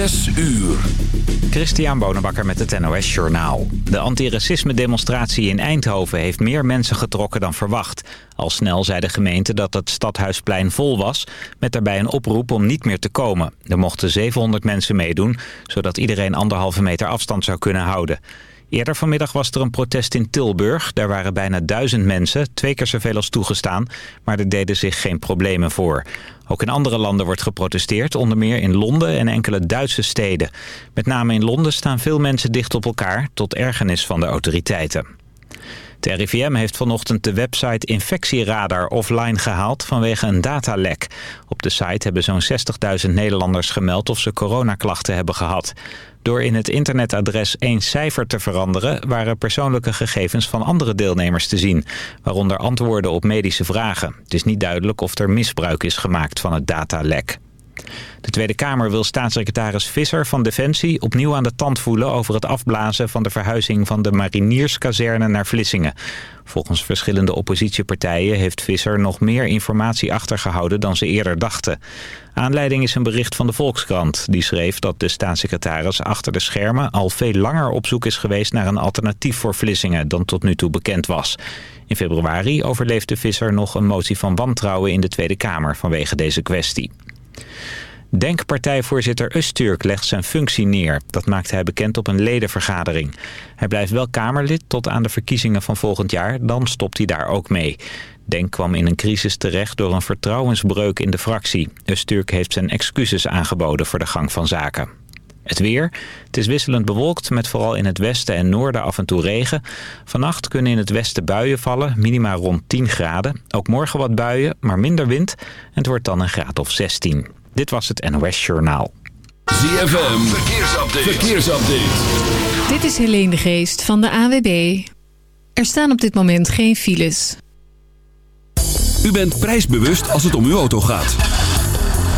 Zes uur. Christian Bonenbakker met het NOS Journaal. De antiracisme-demonstratie in Eindhoven heeft meer mensen getrokken dan verwacht. Al snel zei de gemeente dat het stadhuisplein vol was... met daarbij een oproep om niet meer te komen. Er mochten 700 mensen meedoen... zodat iedereen anderhalve meter afstand zou kunnen houden. Eerder vanmiddag was er een protest in Tilburg. Daar waren bijna duizend mensen, twee keer zoveel als toegestaan... maar er deden zich geen problemen voor. Ook in andere landen wordt geprotesteerd, onder meer in Londen en enkele Duitse steden. Met name in Londen staan veel mensen dicht op elkaar, tot ergernis van de autoriteiten. De RIVM heeft vanochtend de website Infectieradar offline gehaald vanwege een datalek. Op de site hebben zo'n 60.000 Nederlanders gemeld of ze coronaklachten hebben gehad. Door in het internetadres één cijfer te veranderen... waren persoonlijke gegevens van andere deelnemers te zien. Waaronder antwoorden op medische vragen. Het is niet duidelijk of er misbruik is gemaakt van het datalek. De Tweede Kamer wil staatssecretaris Visser van Defensie opnieuw aan de tand voelen over het afblazen van de verhuizing van de marinierskazerne naar Vlissingen. Volgens verschillende oppositiepartijen heeft Visser nog meer informatie achtergehouden dan ze eerder dachten. Aanleiding is een bericht van de Volkskrant. Die schreef dat de staatssecretaris achter de schermen al veel langer op zoek is geweest naar een alternatief voor Vlissingen dan tot nu toe bekend was. In februari overleefde Visser nog een motie van wantrouwen in de Tweede Kamer vanwege deze kwestie. Denkpartijvoorzitter Usturk legt zijn functie neer. Dat maakte hij bekend op een ledenvergadering. Hij blijft wel Kamerlid tot aan de verkiezingen van volgend jaar. Dan stopt hij daar ook mee. Denk kwam in een crisis terecht door een vertrouwensbreuk in de fractie. Usturk heeft zijn excuses aangeboden voor de gang van zaken. Het weer. Het is wisselend bewolkt met vooral in het westen en noorden af en toe regen. Vannacht kunnen in het westen buien vallen, minima rond 10 graden. Ook morgen wat buien, maar minder wind. En het wordt dan een graad of 16. Dit was het NOS Journaal. ZFM, verkeersupdate. verkeersupdate. Dit is Helene de Geest van de AWB. Er staan op dit moment geen files. U bent prijsbewust als het om uw auto gaat.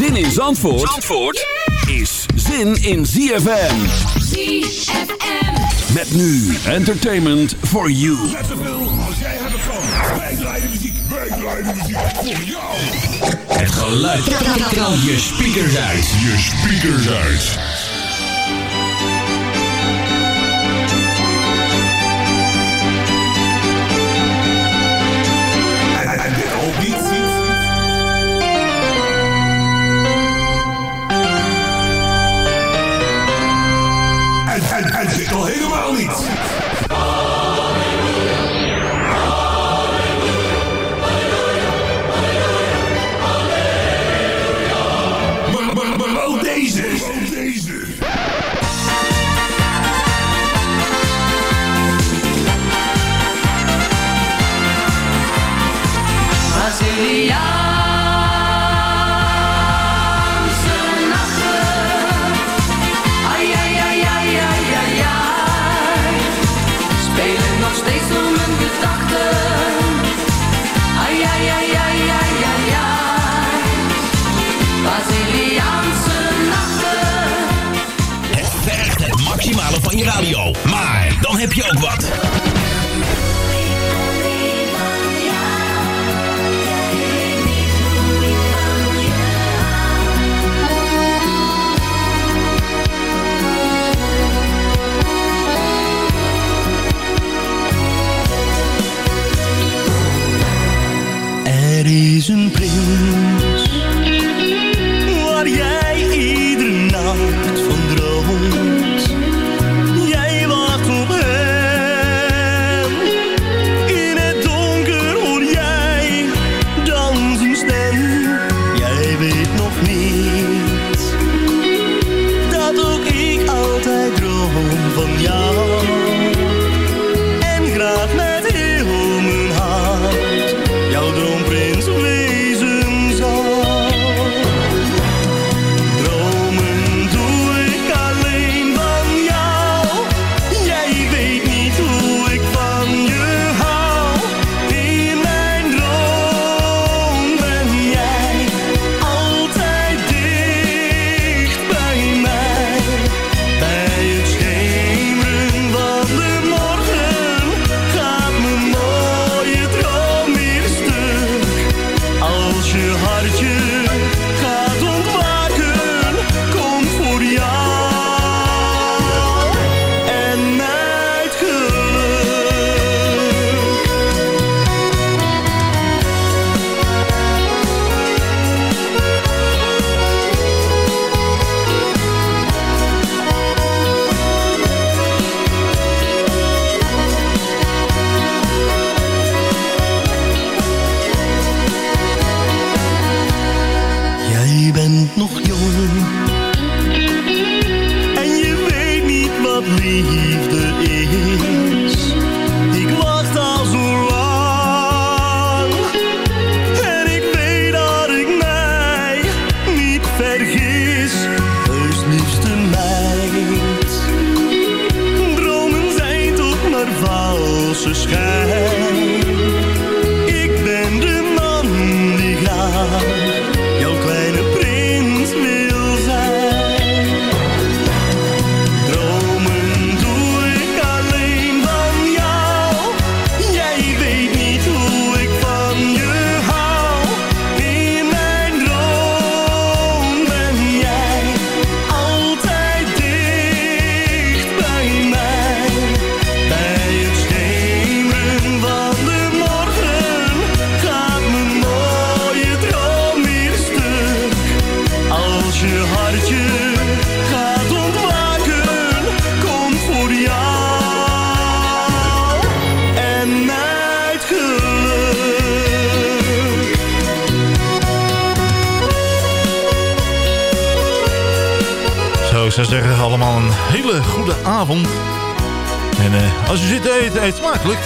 Zin in Zandvoort, Zandvoort is zin in ZFM. ZFM. Met nu entertainment for you. Net zoveel als jij hebben kan. Wij draaien muziek, wij draaien muziek voor jou. Het geluid. Knal je speakers uit. Je speakers uit. Al van je radio. Maar dan heb je ook wat. Er is een En eh, als u zit te eten, eet smakelijk.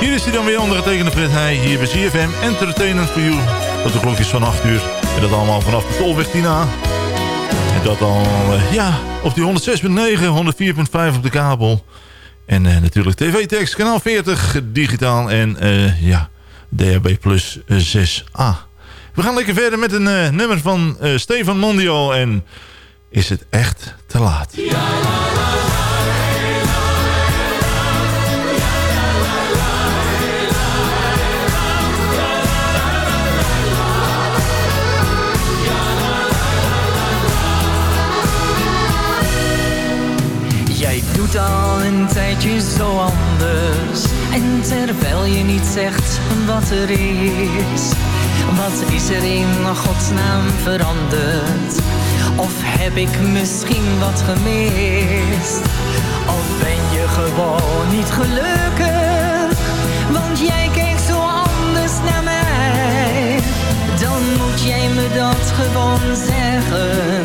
Hier is hij dan weer ondergetekende Fred Heij, hier bij CFM Entertainment for You. Tot de klokjes van 8 uur. En dat allemaal vanaf de Tolweg 10A. En dat al, eh, ja, op die 106.9, 104.5 op de kabel. En eh, natuurlijk tv-tekst, kanaal 40, digitaal en ja, DHB plus 6A. We gaan lekker verder met een nummer van Stefan Mondio en is het echt te laat. Jij al een tijdje zo anders. En terwijl je niet zegt wat er is. Wat is er in godsnaam veranderd? Of heb ik misschien wat gemist? Of ben je gewoon niet gelukkig? Want jij kijkt zo anders naar mij. Dan moet jij me dat gewoon zeggen.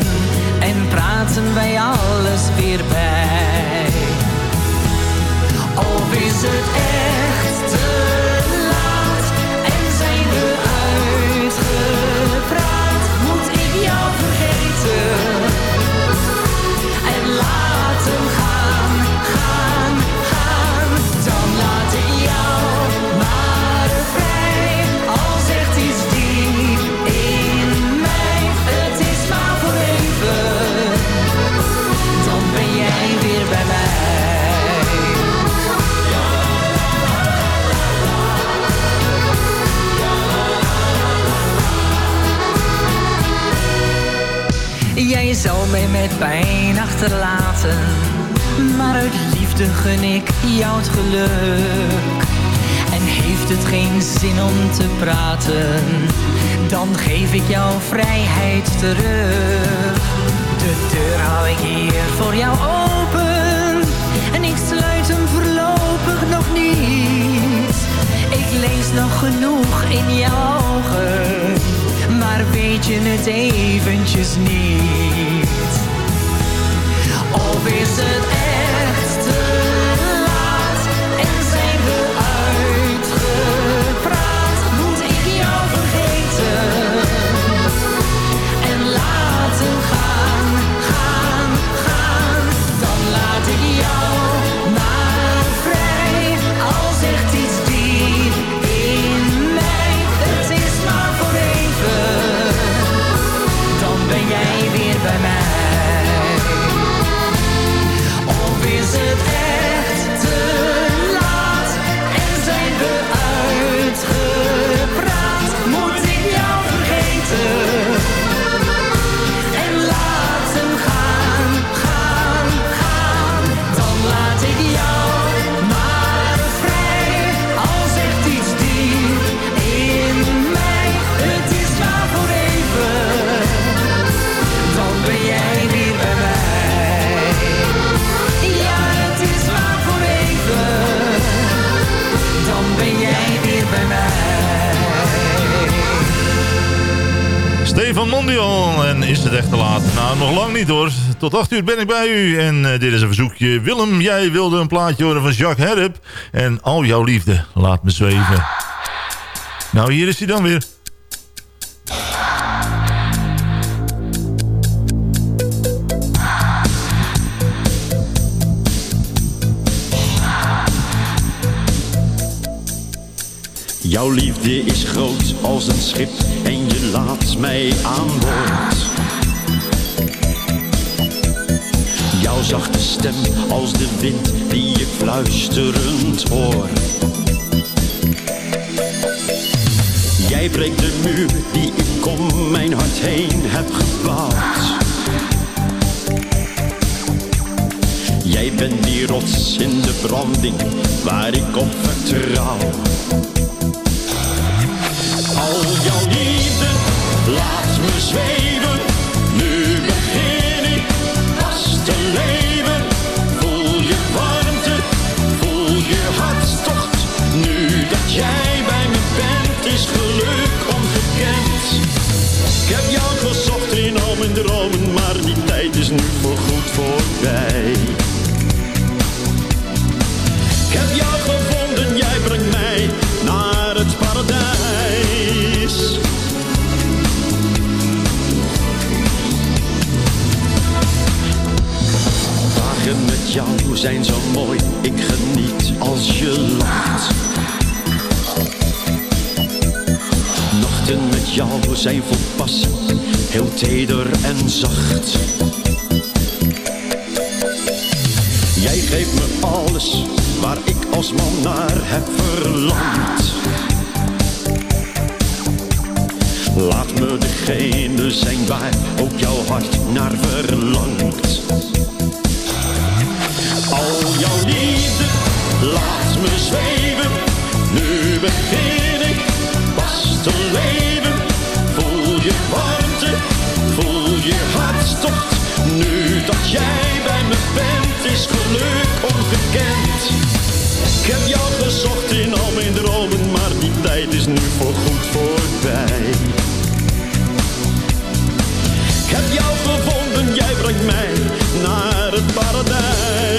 En praten wij alles weer bij. Geef ik jouw vrijheid terug. De deur hou ik hier voor jou open en ik sluit hem voorlopig nog niet. Ik lees nog genoeg in jouw ogen, maar weet je het eventjes niet? Of is het Stefan Mondial. En is het echt te laat? Nou, nog lang niet hoor. Tot 8 uur ben ik bij u. En eh, dit is een verzoekje. Willem, jij wilde een plaatje horen van Jacques Herp. En al jouw liefde, laat me zweven. Nou, hier is hij dan weer. Jouw liefde is groot als een schip en je laat mij aan boord. Jouw zachte stem als de wind die ik fluisterend hoor. Jij breekt de muur die ik om mijn hart heen heb gebouwd. Jij bent die rots in de branding waar ik op vertrouw. Jouw liefde laat me zweven. Nu begin ik pas te leven. Voel je warmte, voel je hartstocht. Nu dat jij bij me bent, is geluk ongekend. Ik heb jou gezocht in al mijn dromen, maar die tijd is nu voorgoed voorbij. Zijn zo mooi, ik geniet als je lacht. Nachten met jou zijn vol passie, heel teder en zacht. Jij geeft me alles waar ik als man naar heb verlangd. Laat me degene zijn waar ook jouw hart naar verlangt. Al jouw liefde laat me zweven. Nu begin ik pas te leven. Voel je warmte, voel je hartstocht. Nu dat jij bij me bent, is geluk ongekend. Ik heb jou gezocht in al mijn dromen, maar die tijd is nu voorgoed voorbij. Ik heb jou gevonden, jij brengt mij naar het paradijs.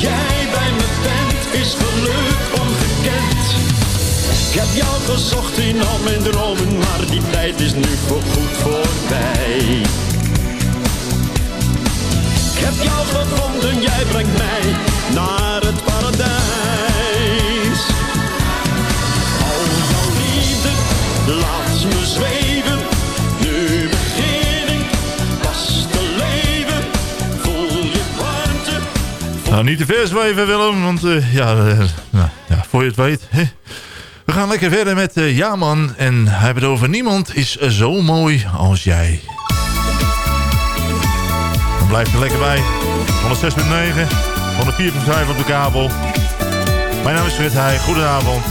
jij bij me bent, is geluk ongekend. Ik heb jou gezocht in al mijn dromen, maar die tijd is nu voorgoed voorbij. Ik heb jou gevonden, jij brengt mij naar het paradijs. Al jouw liefde, laat me zweven. Nou, niet te ver zweven Willem, want eh, ja, eh, nou, ja, voor je het weet. Hè. We gaan lekker verder met eh Ja man. En hij het over niemand is zo mooi als jij. Dan blijf er lekker bij. 106.9, 104.5 op de kabel. Mijn naam is Frit Heij, goedenavond.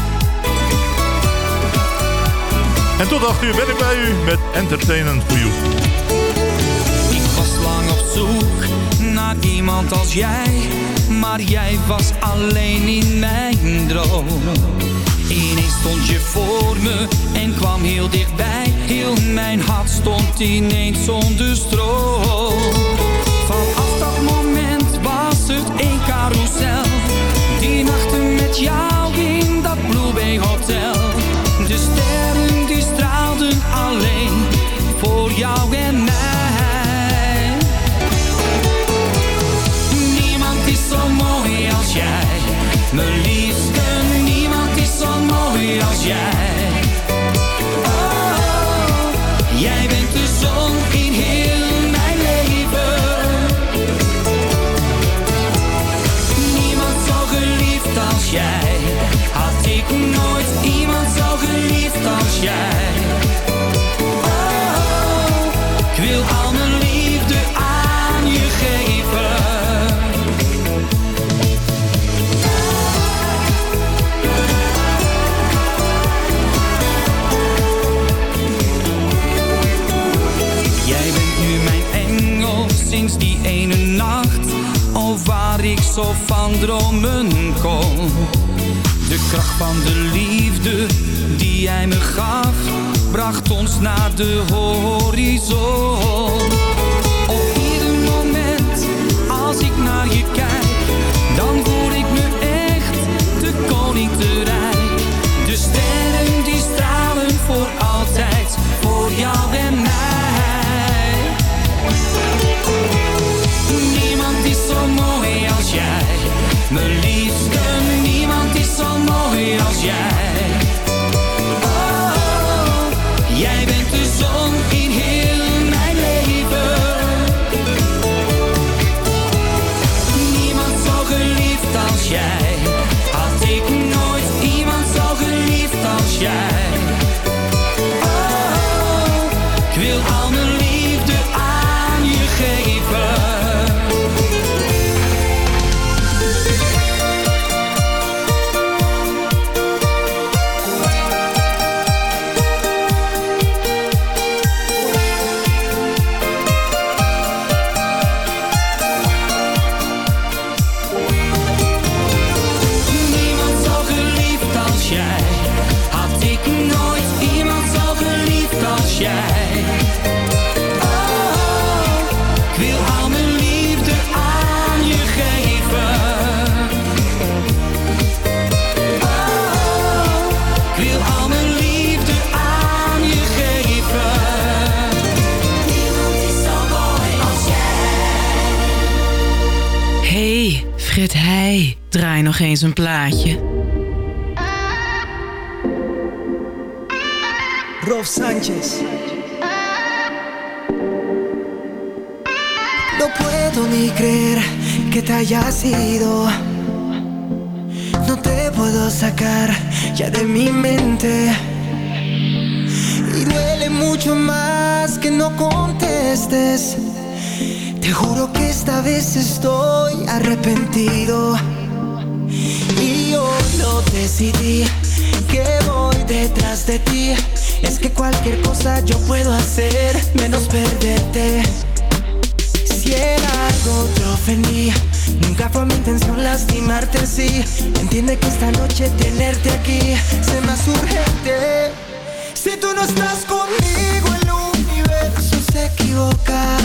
En tot 8 uur ben ik bij u met Entertainment for You. Ik was lang op zoek naar iemand als jij, maar jij was alleen in mijn droom. Ineens stond je voor me en kwam heel dichtbij. Heel mijn hart stond ineens onder stroom. Vanaf dat moment was het een carousel. Die nachten met jou dromen kon. De kracht van de liefde die jij me gaf, bracht ons naar de horizon. Draai nog eens een plaatje. Rolf Sánchez. No puedo ni creer que te hayas ido. No te puedo sacar ya de mi mente. Y duele mucho más que no contestes. Te juro que esta vez estoy arrepentido. Decidí que voy detrás de ti. Es que cualquier cosa yo puedo hacer menos perderte. Si era algo te ofendí, nunca fue mi intención lastimarte así. Entiende que esta noche tenerte aquí se me hace urgente. Si tú no estás conmigo, el universo se equivoca.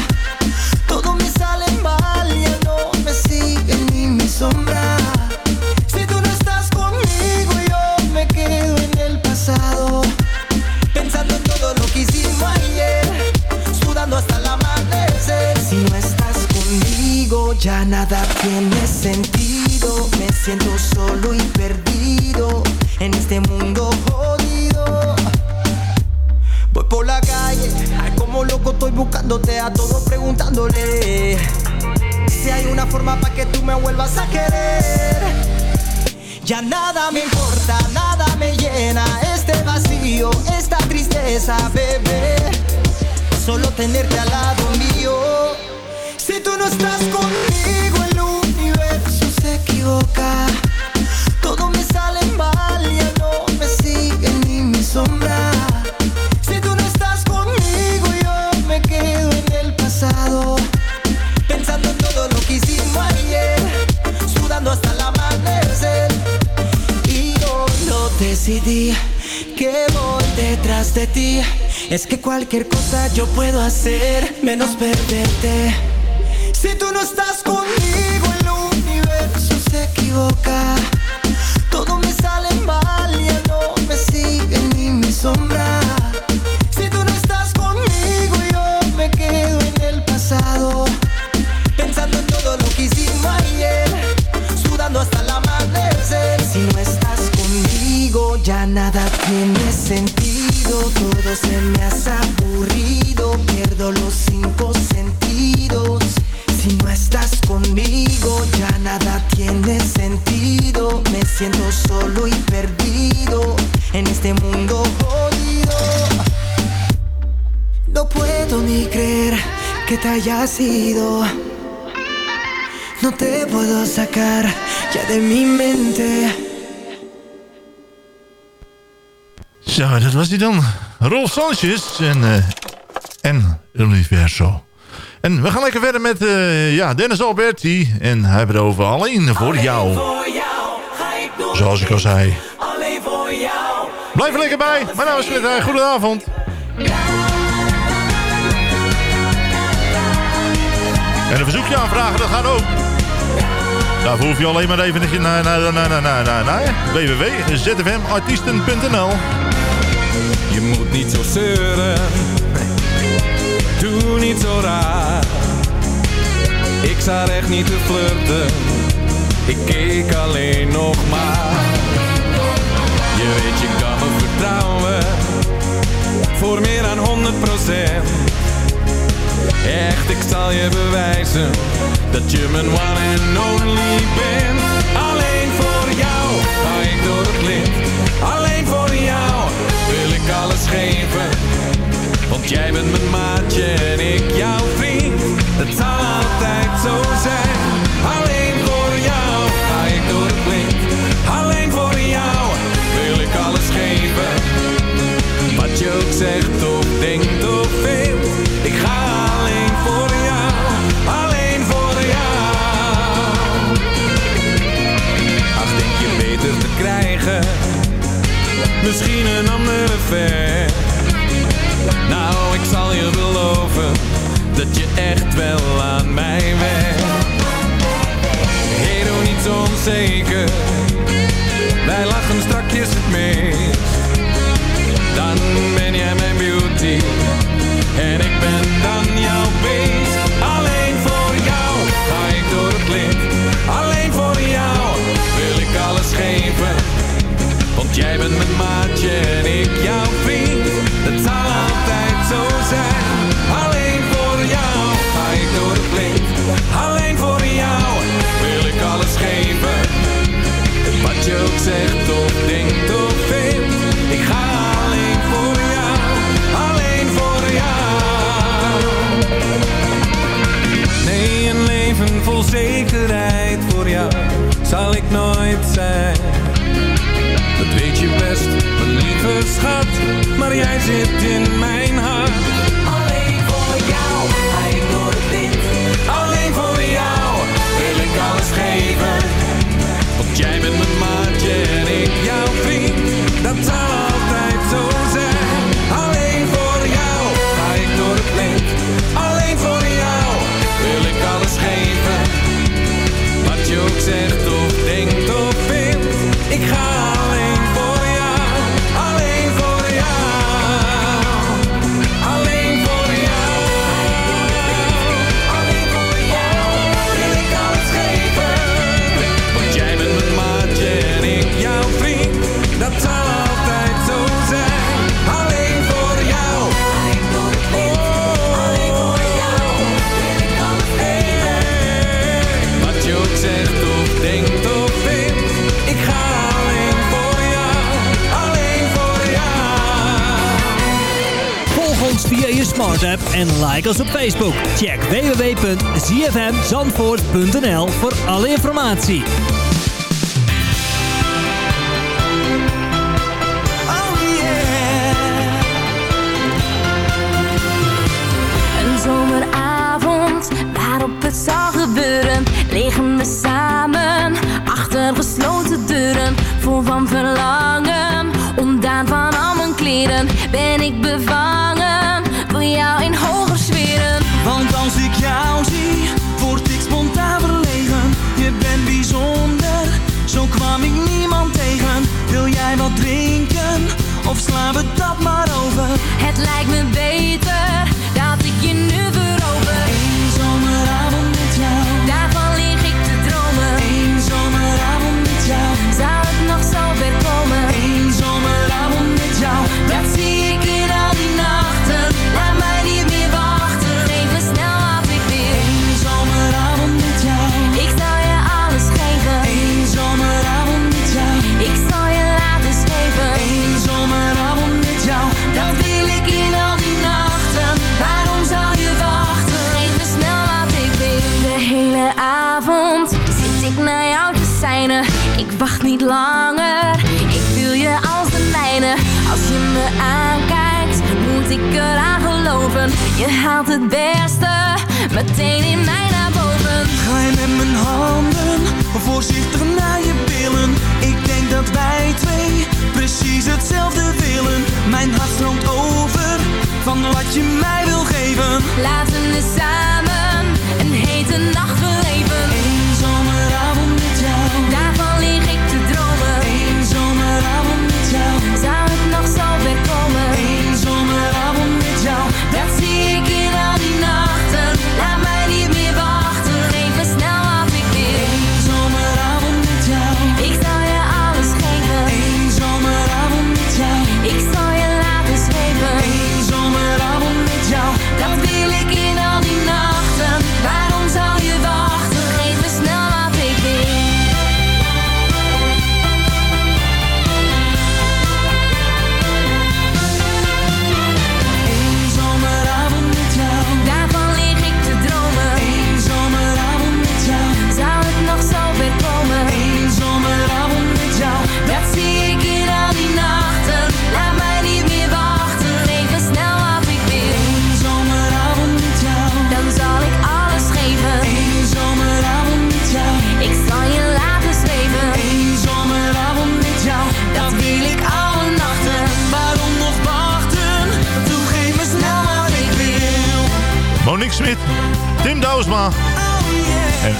Todo me no estás conmigo, sentido. Me siento solo y perdido en este mundo jodido. Voy por la calle, como loco estoy buscándote a todos preguntándole si hay una forma para que tú me vuelvas a querer. Ya nada me importa, nada me llena este vacío, esta tristeza, bebé. Solo tenerte al lado mío. Si tú no estás conmigo, el universo se equivoca. Todo me sale mal, ya no me sigue ni mi sombra. Si tú no estás conmigo, yo me quedo en el pasado. Pensando en todo lo que hicimos ayer, sudando hasta el amanecer. Y yo lo decidí que voy detrás de ti. Es que cualquier cosa yo puedo hacer, menos perderte. Si tú no estás conmigo, el universo se equivoca. Todo me sale mal, ya no me sigue ni mi sombra. Si tú no estás conmigo, yo me quedo en el pasado. Pensando en todo lo que hicimos ayer, sudando hasta el amanecer. Si no estás conmigo, ya nada tiene sentido. Todo se me hace aburrido, pierdo los cinco que te hayas ido. No te puedo sacar ya de mi mente. Zo, dat was hij dan. Rolf Sanchez en, eh en Universo. En we gaan lekker verder met eh, ja, Dennis Alberti. En hij heeft het over alleen voor jou. Zoals ik al zei. Blijf er lekker bij. Mijn naam is Fred Heij. Goedenavond. En een verzoekje aanvragen, dat gaat ook. Daarvoor hoef je alleen maar even naar, naar, naar, naar, naar, naar, naar www.zfmartiesten.nl Je moet niet zo zeuren, doe niet zo raar. Ik sta echt niet te flirten, ik keek alleen nog maar. Je weet je kan me vertrouwen, voor meer dan 100 Echt, ik zal je bewijzen, dat je mijn one and only bent. Alleen voor jou, hou ik door het licht. Alleen voor jou, wil ik alles geven. Want jij bent mijn maatje en ik jouw vriend. Dat zal altijd zo zijn. Alleen voor jou, hou ik door het licht. Alleen voor jou, wil ik alles geven. Wat je ook zegt of denkt of veel. Misschien een andere ver. Nou, ik zal je beloven dat je echt wel aan mij werkt. Hey, doe niet zo onzeker. Wij lachen strakjes het meest. Dan ben jij mijn beauty en ik ben dan jouw beest. Alleen voor jou ga ik door het. Jij bent mijn maatje en ik jouw vriend. Het zal altijd zo zijn. Alleen voor jou ga ik door het. Alleen voor jou wil ik alles geven. Wat je ook zegt of denkt of vindt. Ik ga Zandvoort. bijzonder, zo kwam ik niemand tegen. Wil jij wat drinken, of slaan we dat maar over? Het lijkt me beter dat ik je nu Je haalt het beste meteen in mij naar boven. Gooi met mijn handen voorzichtig naar je billen. Ik denk dat wij twee precies hetzelfde willen. Mijn hart stroomt over van wat je mij wil geven. Laten we samen een hete nacht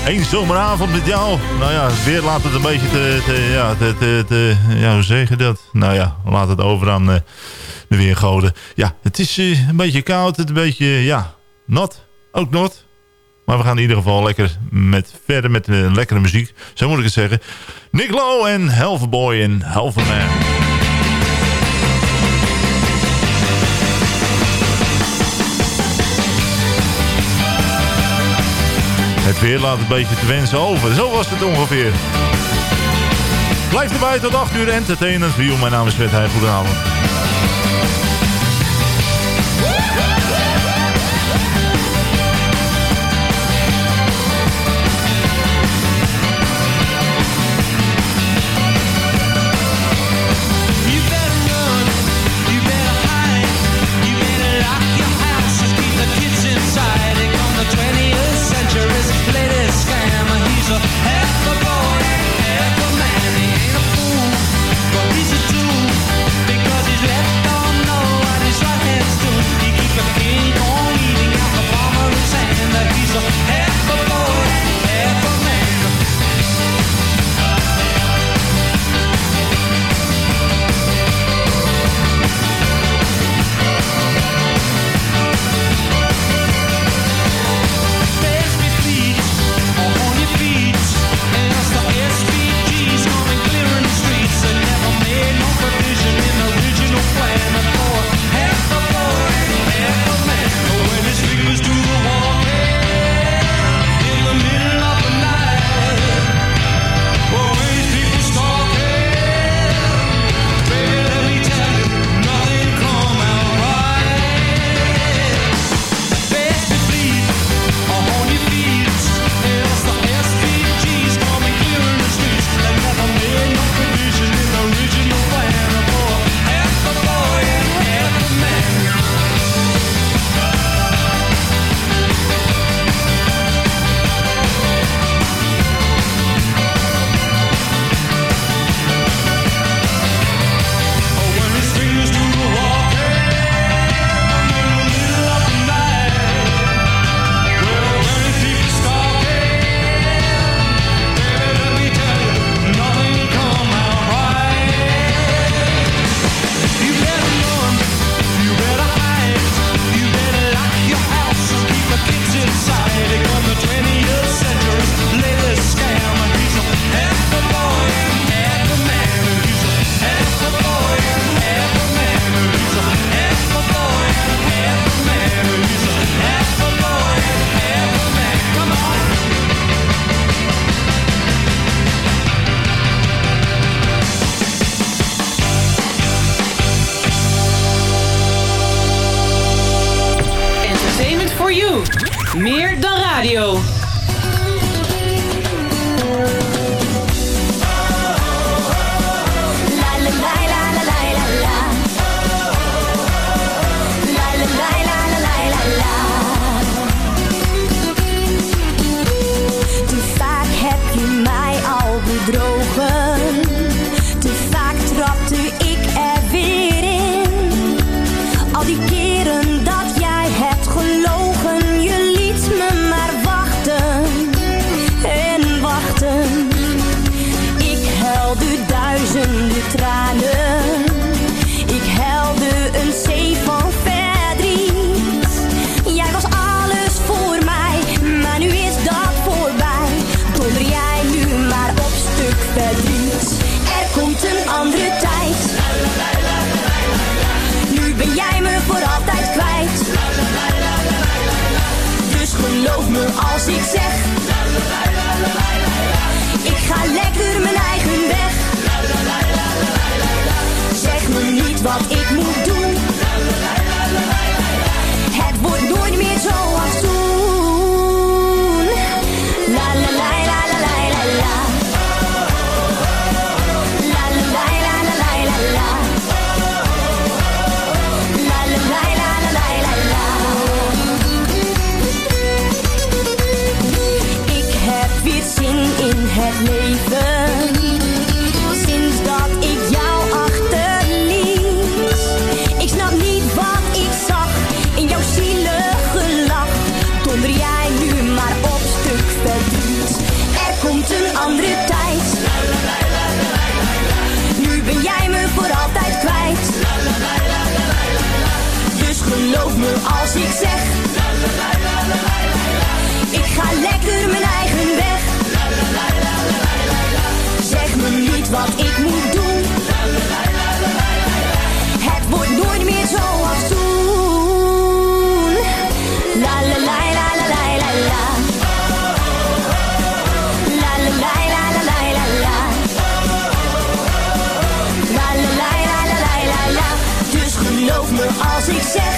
Eén zomeravond met jou. Nou ja, het weer laat het een beetje te, te ja, te, ja, hoe zeg je dat? Nou ja, laat het over aan uh, de weergoden. Ja, het is eh, een beetje koud. Het een beetje, ja, nat. Ook nat. Maar we gaan in ieder geval lekker met, verder met eh, lekkere muziek. Zo moet ik het zeggen. Nick Lowe en Helverboy en Helverman. Het weer laat een beetje te wensen over. Zo was het ongeveer. Blijf erbij tot 8 uur entertainend voor Mijn naam is Fred Heij. Goedenavond. Meer dan radio. wat ik moet doen. Het wordt nooit meer zo toen. La la la la la la la la. La la la la la la la la. La la la la la la la la. Dus geloof me als ik zeg.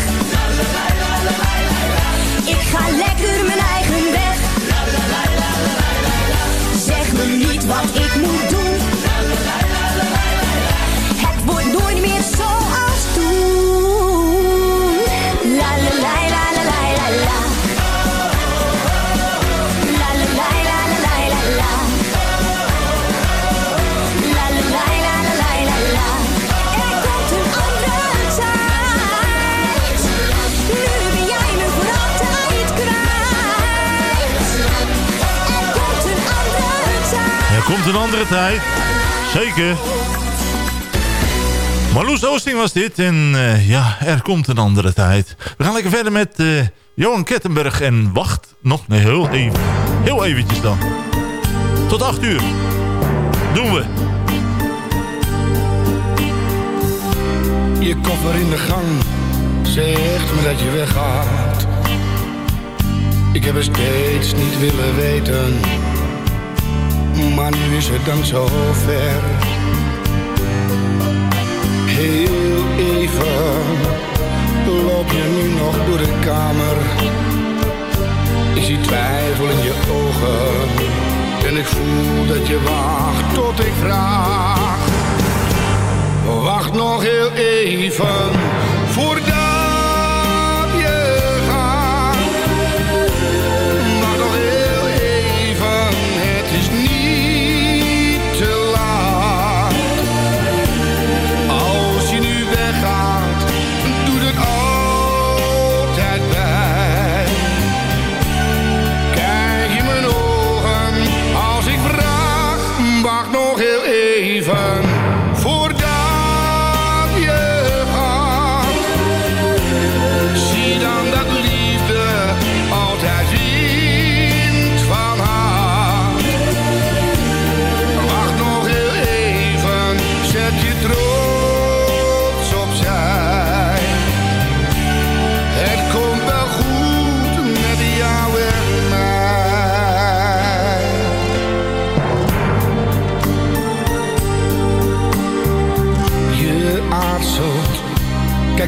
Ik ga lekker. andere tijd. Zeker. Marloes Oosting was dit. En eh, ja, er komt een andere tijd. We gaan lekker verder met uh, Johan Kettenberg. En wacht nog nee, heel even. Heel eventjes dan. Tot 8 uur. Doen we. Je koffer in de gang. Zegt me dat je weggaat. Ik heb het steeds niet willen weten maar nu is het dan zover. Heel even loop je nu nog door de kamer. Ik zie twijfel in je ogen en ik voel dat je wacht tot ik vraag. Wacht nog heel even.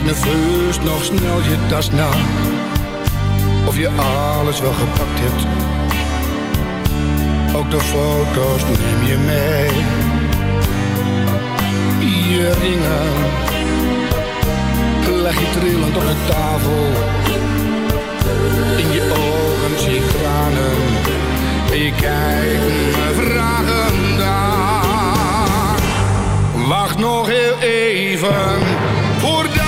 nerveus nog snel je tas na Of je alles wel gepakt hebt. Ook de foto's neem je mee. Je ringen. Leg je trillend op de tafel. In je ogen zie ik tranen En je kijkt me vragen. aan Wacht nog heel even voor dat.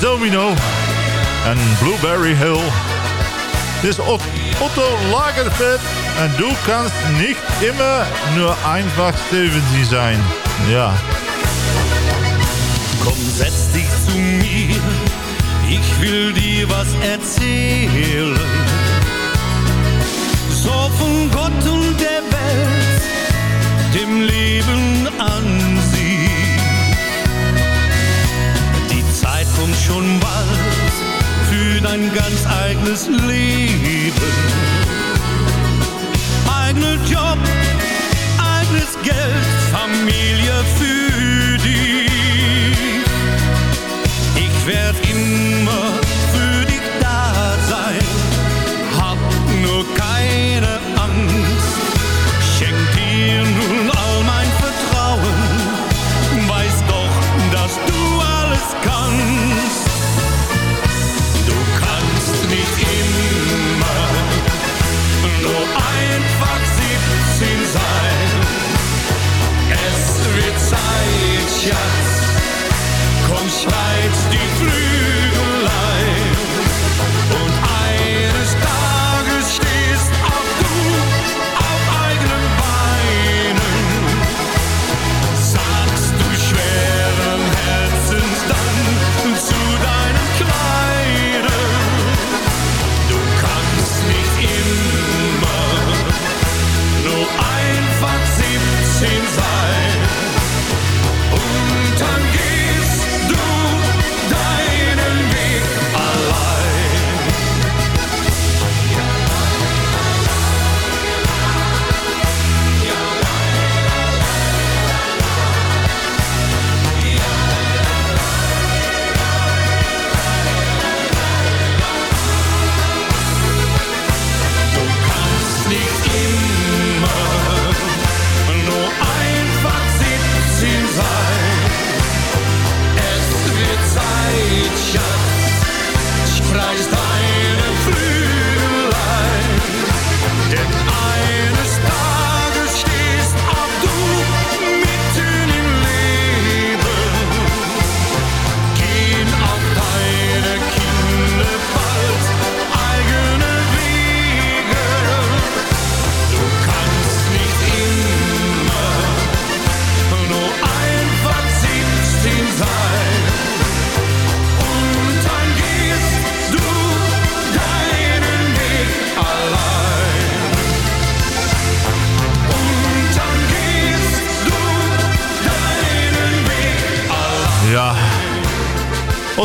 Domino. En Blueberry Hill. Dit is Ot- Otto Lagerfeld. En du kannst nicht immer nur einfach Stevenson sein. Ja. Komm, setz dich zu mir, ich will dir was erzählen. So von Gott und der Welt, dem Leben an und schon bald für dein ganz eigenes Leben. Eigenen Job, eigenes Geld, Familie für dich. Ich werd immer für dich da sein, hab nur keine Angst, schenk dir nur noch die Flügelein.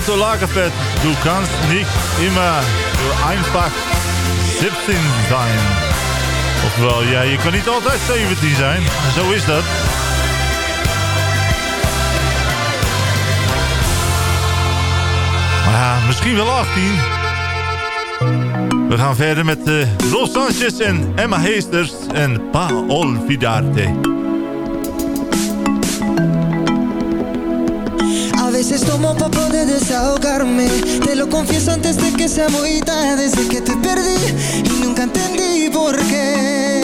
Otto Lagerfeld, du kannst nicht immer einfach 17 zijn. Oftewel, ja, je kan niet altijd 17 zijn. Zo is dat. Maar ja, misschien wel 18. We gaan verder met uh, Los Sanchez en Emma Heesters en Pa Olvidarte. Veces tomo pa' poder desahogarme. Te lo confieso antes de que sea muy tarde. Desde que te perdí y nunca entendí por qué.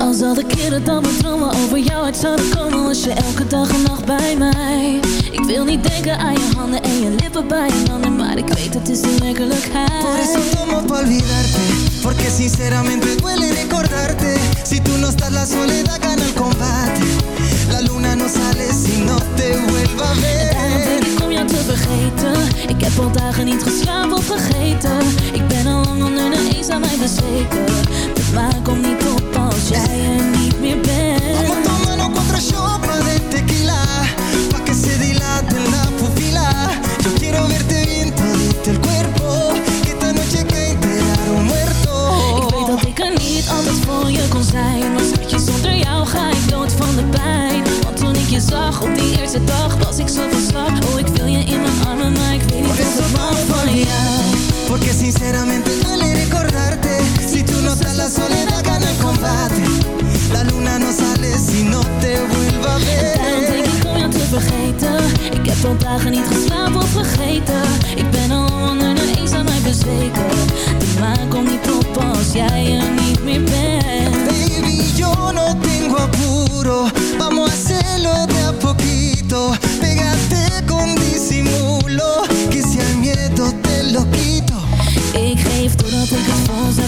Als al de keren dat mijn dromen over jou uit zouden komen Was je elke dag en nacht bij mij. Ik wil niet denken aan je handen en je lippen bij je handen Maar ik weet het is de werkelijkheid. Por eso tomo pa' olvidarte Porque sinceramente duele mij bezweken De maan komt niet op als jij er niet meer bent. Vamos tomando contra chopa de tequila. Pa' que se dilate la pupila Yo quiero verte bien todito el cuerpo. Que esta noche que enterar un muerto. Ik weet dat ik er niet altijd voor je kon zijn. Maar schatje, zonder jou ga ik dood van de pijn. Want toen ik je zag op die eerste dag Was ik zo van slag. Oh, ik wil je in mijn armen Maar ik weet niet ik van jou. Porque sinceramente duele recordarte Si tú no estás la soledad gana el combate. La luna no sale si no te vuelva a Daarom denk ver ik om jou te vergeten. Ik heb al dagen niet geslapen of vergeten. Ik ben al onder de eens aan mij bezweken. De maan komt niet op als jij er niet meer bent. Baby, yo no tengo apuro. Vamos a hacerlo de a poquito. Pégate con disimulo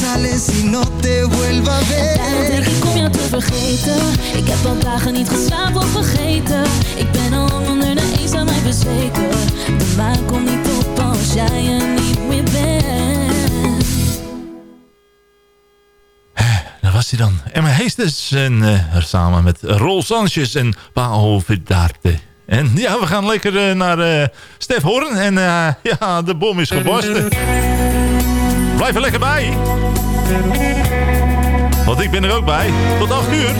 Alles en te vuelva a denk ik om jou te vergeten. Ik heb al dagen niet geslapen of vergeten. Ik ben al onder de eens aan mij bezweken. De maan komt niet op als jij er niet meer bent. Daar was hij dan. Emma heesters en uh, samen met Rol Sanchez en Paolo Vidarte. En ja, we gaan lekker eh, naar uh, Stef Horn. En ja, de bom is gebarsten. Blijf er lekker bij. Want ik ben er ook bij. Tot 8 uur.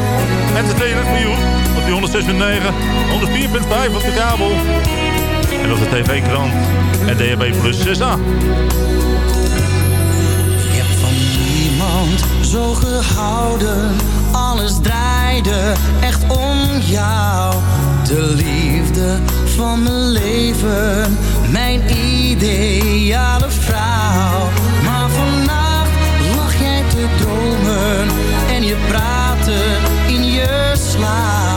met de tweede miljoen. Op die 106.9, 104.5 op de kabel. En op de tv-krant. En DHB Plus 6a. Ik heb van niemand zo gehouden. Alles draaide echt om jou. De liefde van mijn leven. Mijn ideale vrouw je dromen en je praten in je slaap.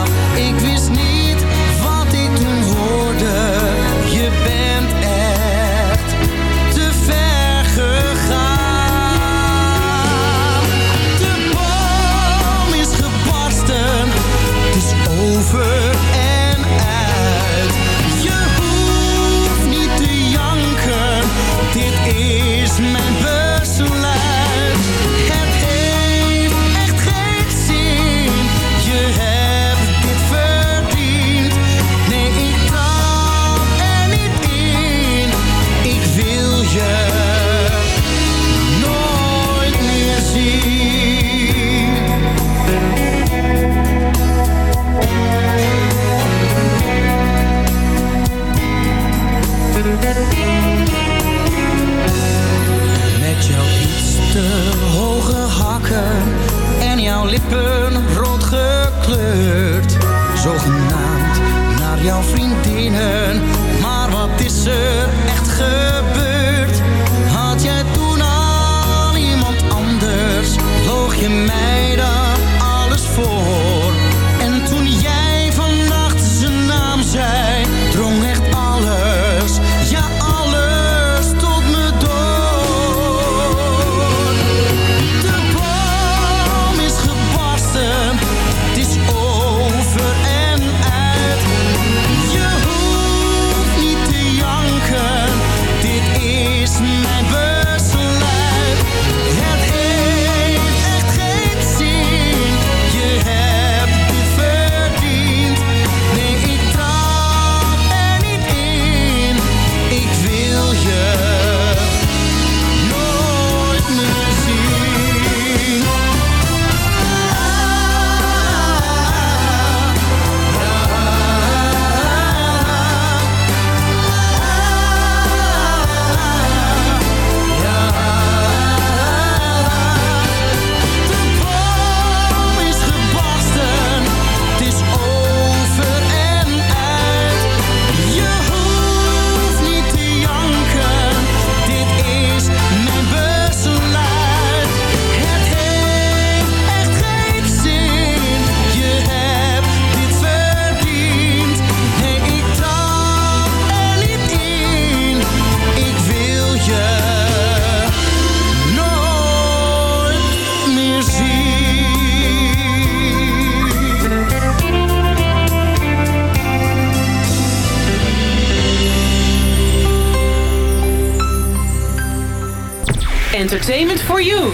Entertainment for you.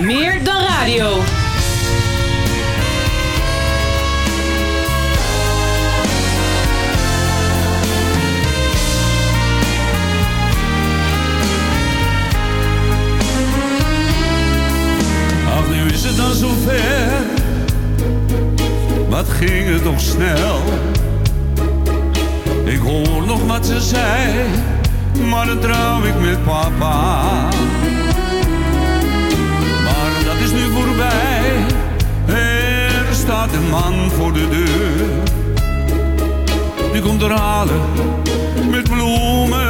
Meer dan radio. Ach, nu is het dan zover. Wat ging het toch snel? Ik hoor nog wat ze zei, maar dan trouw ik met papa. de man voor de deur. Die komt er halen met bloemen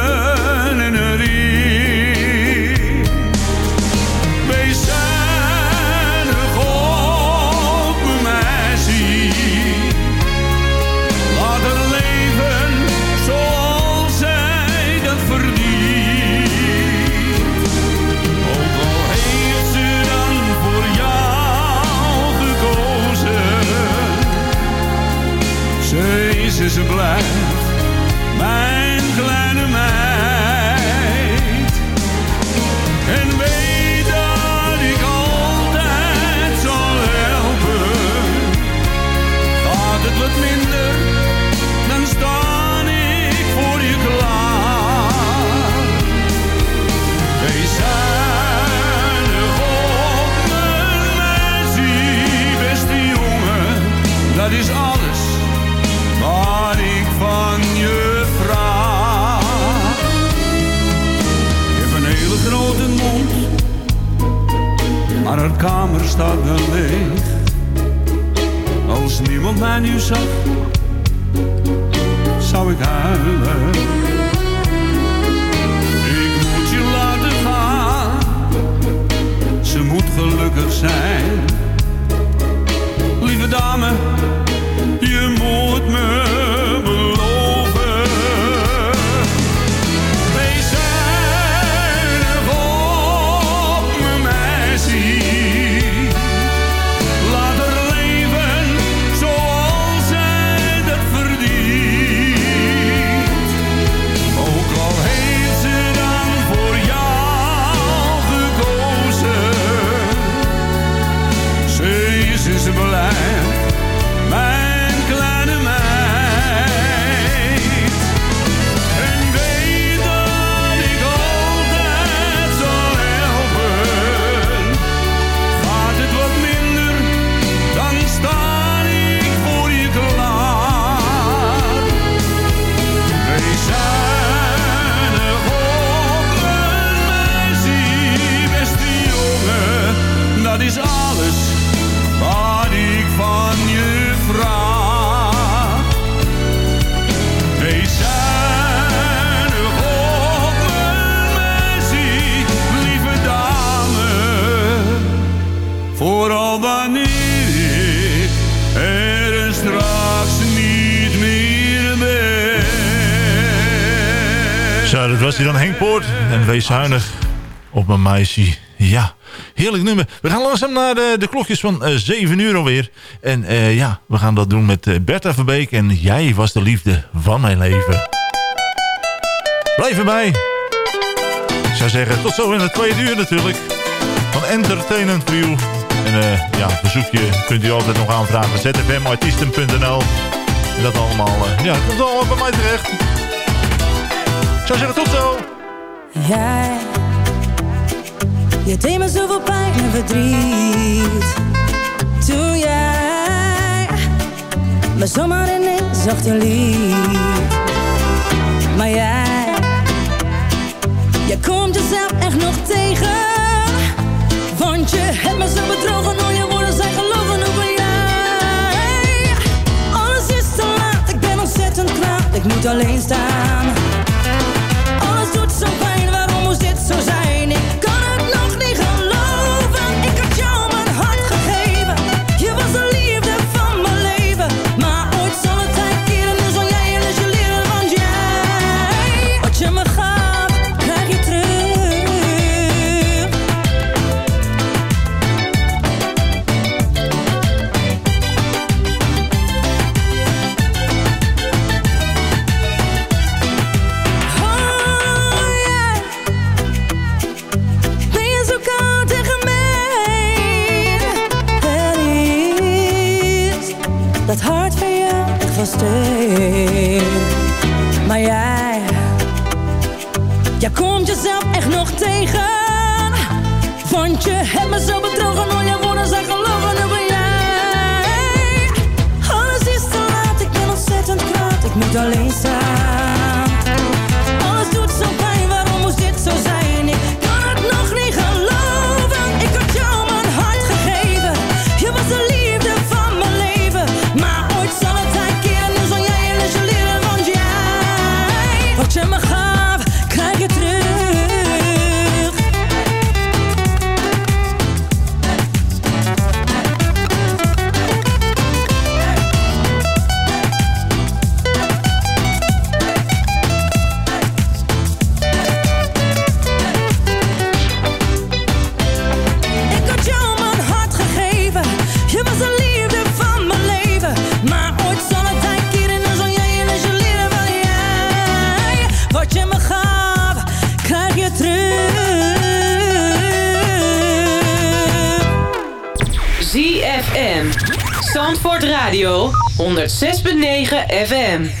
Zo, dat was hij dan Henk Poort. En wees zuinig op mijn meisje. Ja, heerlijk nummer. We gaan langzaam naar de, de klokjes van eh 7 uur alweer. En eh, ja, we gaan dat doen met eh, Bertha Verbeek. En jij was de liefde van mijn leven. Blijf erbij. Ik zou zeggen, tot zo in het tweede uur natuurlijk. Van Entertainment You. En eh, ja, verzoekje kunt u altijd nog aanvragen. zfmartiesten.nl En dat allemaal, eh, ja, komt allemaal bij mij terecht. Zou zeggen, tot zo. Jij, je deed me zoveel pijn en verdriet. Toen jij me zomaar ineens zag te lief. Maar jij, je komt jezelf echt nog tegen. Want je hebt me zo bedrogen, al je woorden zijn gelogen over jij. Alles is te laat, ik ben ontzettend kwaad, ik moet alleen staan. Maar jij, jij komt jezelf echt nog tegen. Want je hebt me zo bedrogen, al je woorden zijn gelogen. Nu ben jij. Alles is te laat, ik ben ontzettend kwaad, ik moet alleen staan. 106.9 FM.